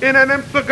in einem nimmt zu